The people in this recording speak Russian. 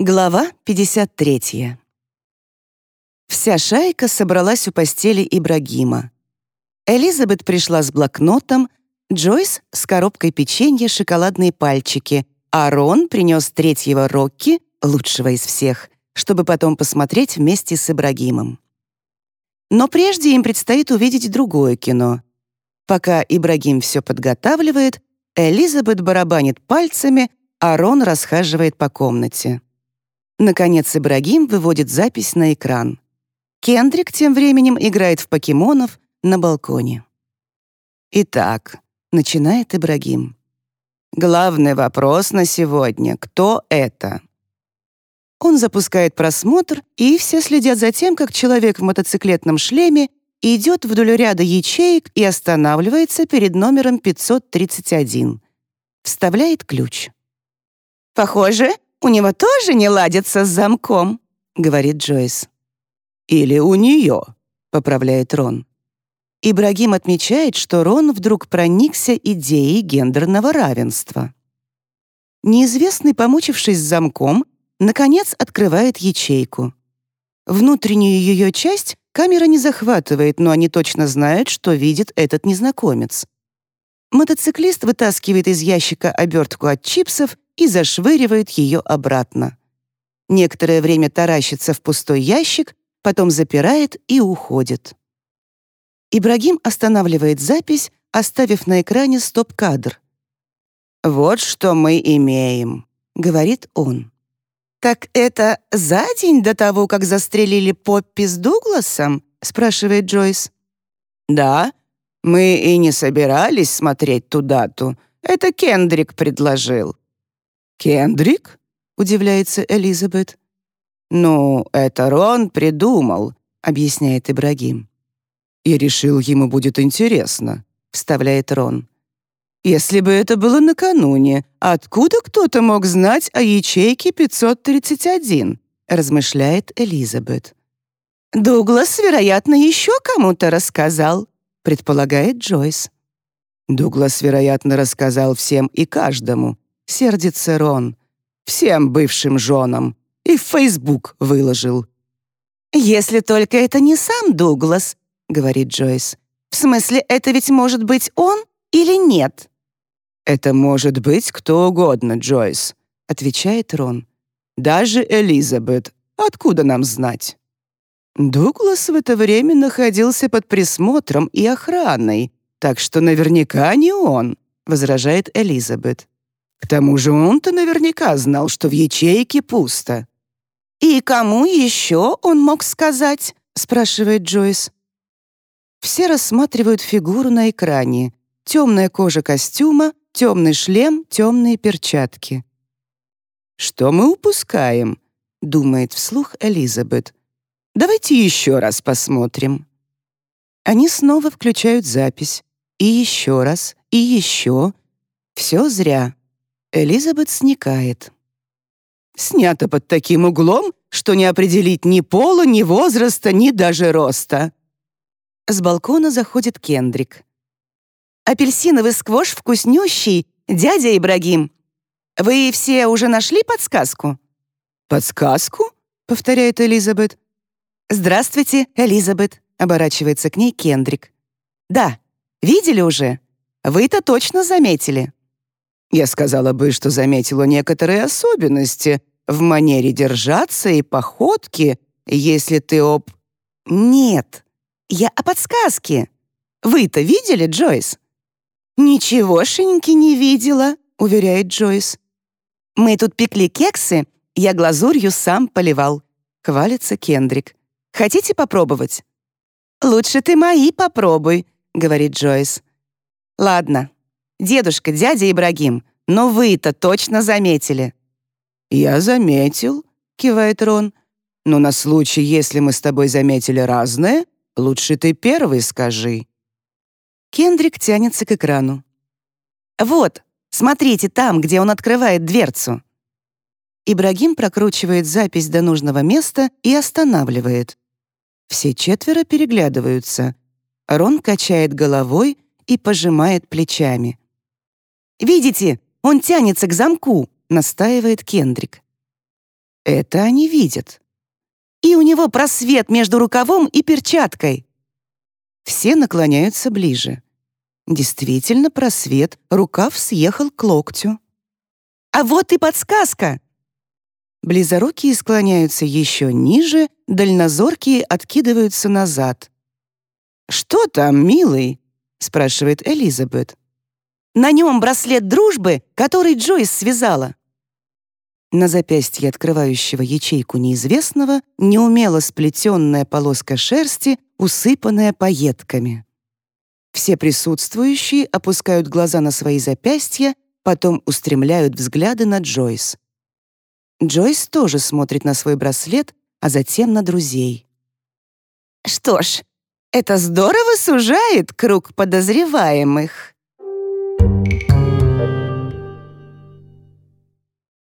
Глава 53. Вся шайка собралась у постели Ибрагима. Элизабет пришла с блокнотом, Джойс — с коробкой печенья «Шоколадные пальчики», а Рон принес третьего Рокки, лучшего из всех, чтобы потом посмотреть вместе с Ибрагимом. Но прежде им предстоит увидеть другое кино. Пока Ибрагим все подготавливает, Элизабет барабанит пальцами, а Рон расхаживает по комнате. Наконец Ибрагим выводит запись на экран. Кендрик тем временем играет в покемонов на балконе. «Итак», — начинает Ибрагим. «Главный вопрос на сегодня — кто это?» Он запускает просмотр, и все следят за тем, как человек в мотоциклетном шлеме идет вдоль ряда ячеек и останавливается перед номером 531. Вставляет ключ. «Похоже, у него тоже не ладится с замком», — говорит Джойс. «Или у нее», — поправляет Рон. Ибрагим отмечает, что Рон вдруг проникся идеей гендерного равенства. Неизвестный, помучившись с замком, наконец открывает ячейку. Внутреннюю ее часть камера не захватывает, но они точно знают, что видит этот незнакомец. Мотоциклист вытаскивает из ящика обертку от чипсов и зашвыривает ее обратно. Некоторое время таращится в пустой ящик, потом запирает и уходит. Ибрагим останавливает запись, оставив на экране стоп-кадр. «Вот что мы имеем», — говорит он. «Так это за день до того, как застрелили Поппи с Дугласом?» — спрашивает Джойс. «Да, мы и не собирались смотреть ту дату. Это Кендрик предложил. «Кендрик?» — удивляется Элизабет. «Ну, это Рон придумал», — объясняет Ибрагим. «Я решил, ему будет интересно», — вставляет Рон. «Если бы это было накануне, откуда кто-то мог знать о ячейке 531?» — размышляет Элизабет. «Дуглас, вероятно, еще кому-то рассказал», — предполагает Джойс. Дуглас, вероятно, рассказал всем и каждому, сердится Рон. Всем бывшим женам. И в Фейсбук выложил. «Если только это не сам Дуглас», — говорит Джойс. «В смысле, это ведь может быть он или нет?» «Это может быть кто угодно, Джойс», — отвечает Рон. «Даже Элизабет. Откуда нам знать?» Дуглас в это время находился под присмотром и охраной, так что наверняка не он, возражает Элизабет. К тому же он-то наверняка знал, что в ячейке пусто. «И кому еще он мог сказать?» — спрашивает Джойс. Все рассматривают фигуру на экране. Темная кожа костюма, темный шлем, темные перчатки. «Что мы упускаем?» — думает вслух Элизабет. «Давайте еще раз посмотрим». Они снова включают запись. И еще раз, и еще. Все зря. Элизабет сникает. Снято под таким углом, что не определить ни пола, ни возраста, ни даже роста. С балкона заходит Кендрик. «Апельсиновый сквош вкуснющий, дядя Ибрагим. Вы все уже нашли подсказку?» «Подсказку?» — повторяет Элизабет. «Здравствуйте, Элизабет», — оборачивается к ней Кендрик. «Да, видели уже? Вы-то точно заметили». Я сказала бы, что заметила некоторые особенности в манере держаться и походке, если ты об... Нет, я о подсказке. Вы-то видели, Джойс? Ничегошеньки не видела, уверяет Джойс. Мы тут пекли кексы, я глазурью сам поливал. Хвалится Кендрик. Хотите попробовать? Лучше ты мои попробуй, говорит Джойс. Ладно, Дедушка, дядя Ибрагим, но вы-то точно заметили». «Я заметил», — кивает Рон. «Но на случай, если мы с тобой заметили разное, лучше ты первый скажи». Кендрик тянется к экрану. «Вот, смотрите там, где он открывает дверцу». Ибрагим прокручивает запись до нужного места и останавливает. Все четверо переглядываются. Рон качает головой и пожимает плечами. «Видите, он тянется к замку», — настаивает Кендрик. Это они видят. И у него просвет между рукавом и перчаткой. Все наклоняются ближе. Действительно просвет, рукав съехал к локтю. А вот и подсказка! Близорукие склоняются еще ниже, дальнозоркие откидываются назад. «Что там, милый?» — спрашивает Элизабет. «На нем браслет дружбы, который Джойс связала». На запястье открывающего ячейку неизвестного неумело сплетенная полоска шерсти, усыпанная пайетками. Все присутствующие опускают глаза на свои запястья, потом устремляют взгляды на Джойс. Джойс тоже смотрит на свой браслет, а затем на друзей. «Что ж, это здорово сужает круг подозреваемых».